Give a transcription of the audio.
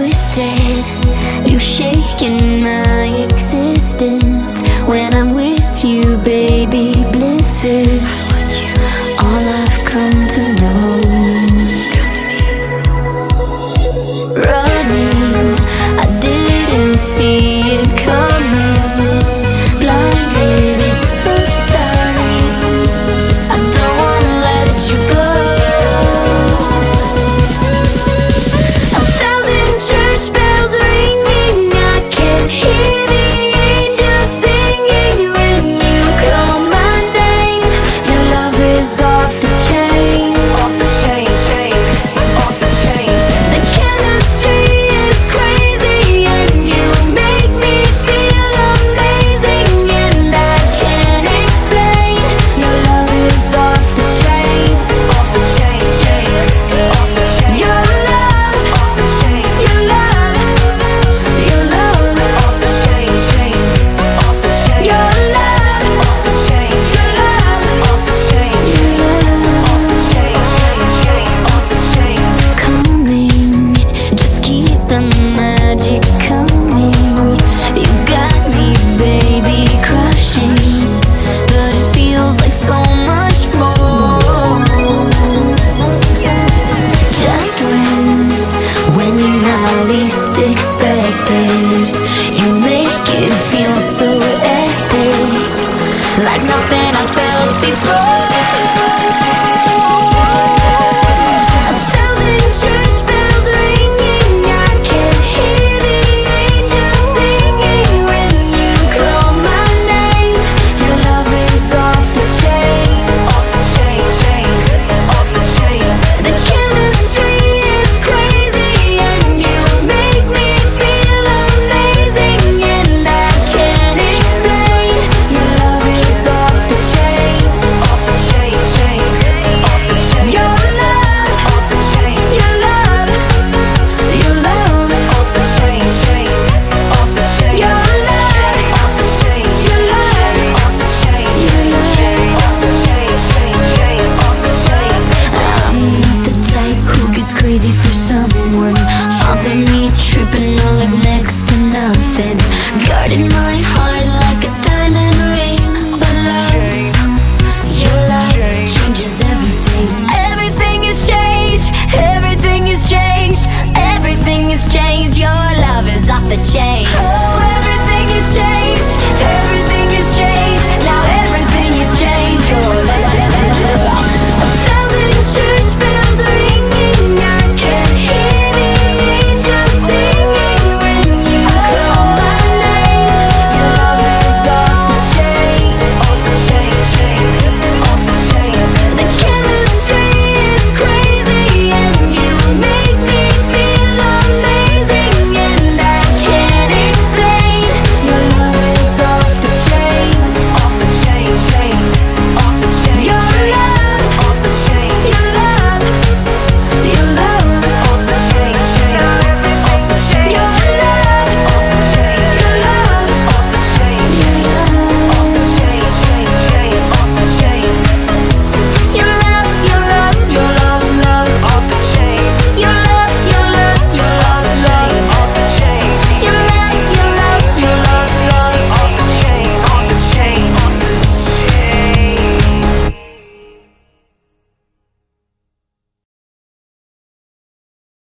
twisted. You shaking my existence. When I'm with you, baby, bliss it. crazy for someone. Often me tripping on like next to nothing. Guarding my heart like a diamond ring. But love, your love changes everything. Everything has changed, everything has changed Everything has changed, your love is off the chain.